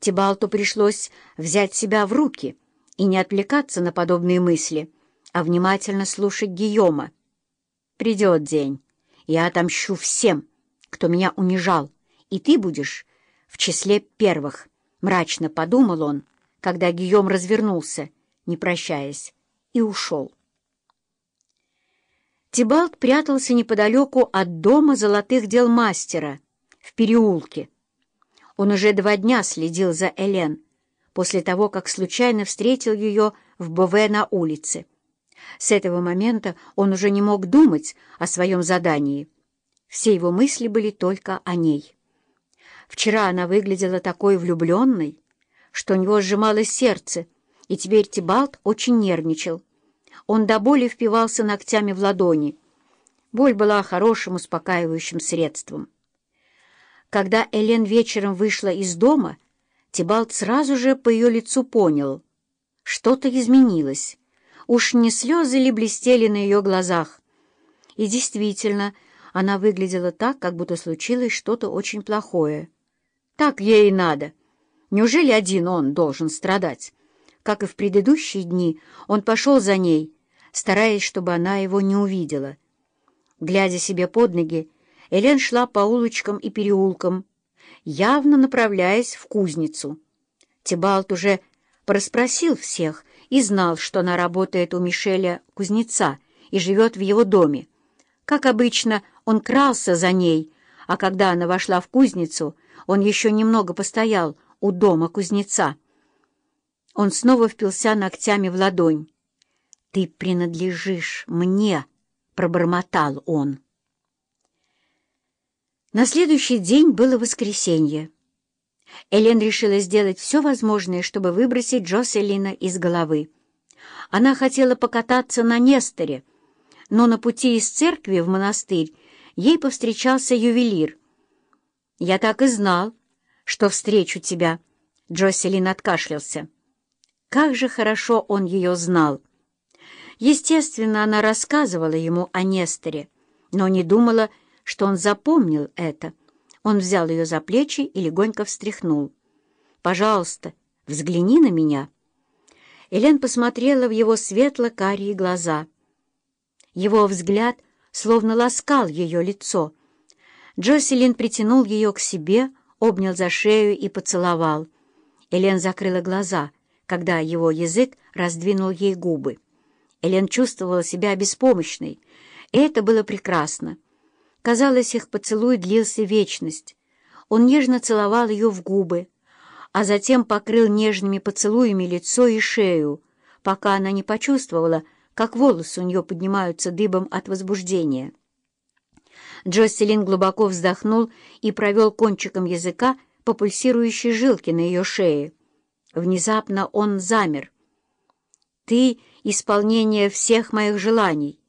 Тибалту пришлось взять себя в руки и не отвлекаться на подобные мысли, а внимательно слушать Гийома. «Придет день, я отомщу всем, кто меня унижал, и ты будешь в числе первых», — мрачно подумал он, когда Гийом развернулся, не прощаясь, и ушел. Тибалт прятался неподалеку от дома золотых дел мастера, в переулке. Он уже два дня следил за Элен, после того, как случайно встретил ее в Бове на улице. С этого момента он уже не мог думать о своем задании. Все его мысли были только о ней. Вчера она выглядела такой влюбленной, что у него сжималось сердце, и теперь Тибалт очень нервничал. Он до боли впивался ногтями в ладони. Боль была хорошим успокаивающим средством. Когда Элен вечером вышла из дома, Тибалт сразу же по ее лицу понял. Что-то изменилось. Уж не слезы ли блестели на ее глазах? И действительно, она выглядела так, как будто случилось что-то очень плохое. Так ей и надо. Неужели один он должен страдать? Как и в предыдущие дни, он пошел за ней, стараясь, чтобы она его не увидела. Глядя себе под ноги, Элен шла по улочкам и переулкам, явно направляясь в кузницу. Тибалт уже проспросил всех и знал, что она работает у Мишеля кузнеца и живет в его доме. Как обычно, он крался за ней, а когда она вошла в кузницу, он еще немного постоял у дома кузнеца. Он снова впился ногтями в ладонь. «Ты принадлежишь мне», — пробормотал он. На следующий день было воскресенье. Элен решила сделать все возможное, чтобы выбросить Джоселина из головы. Она хотела покататься на Несторе, но на пути из церкви в монастырь ей повстречался ювелир. «Я так и знал, что встречу тебя», — Джоселин откашлялся. Как же хорошо он ее знал! Естественно, она рассказывала ему о Несторе, но не думала, что он запомнил это. Он взял ее за плечи и легонько встряхнул. «Пожалуйста, взгляни на меня». Элен посмотрела в его светло-карие глаза. Его взгляд словно ласкал ее лицо. Джоселин притянул ее к себе, обнял за шею и поцеловал. Элен закрыла глаза, когда его язык раздвинул ей губы. Элен чувствовала себя беспомощной, и это было прекрасно. Казалось, их поцелуй длился вечность. Он нежно целовал ее в губы, а затем покрыл нежными поцелуями лицо и шею, пока она не почувствовала, как волосы у нее поднимаются дыбом от возбуждения. Джоселин глубоко вздохнул и провел кончиком языка по пульсирующей жилке на ее шее. Внезапно он замер. «Ты — исполнение всех моих желаний.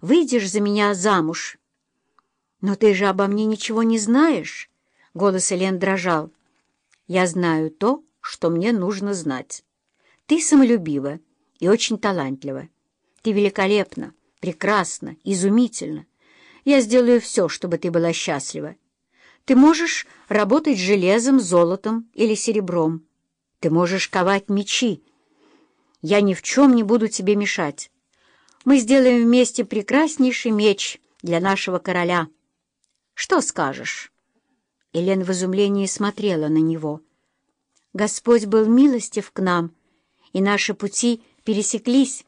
Выйдешь за меня замуж?» «Но ты же обо мне ничего не знаешь?» Голос Элен дрожал. «Я знаю то, что мне нужно знать. Ты самолюбива и очень талантлива. Ты великолепна, прекрасна, изумительна. Я сделаю все, чтобы ты была счастлива. Ты можешь работать железом, золотом или серебром. Ты можешь ковать мечи. Я ни в чем не буду тебе мешать. Мы сделаем вместе прекраснейший меч для нашего короля». Что скажешь?» Елена в изумлении смотрела на него. «Господь был милостив к нам, и наши пути пересеклись».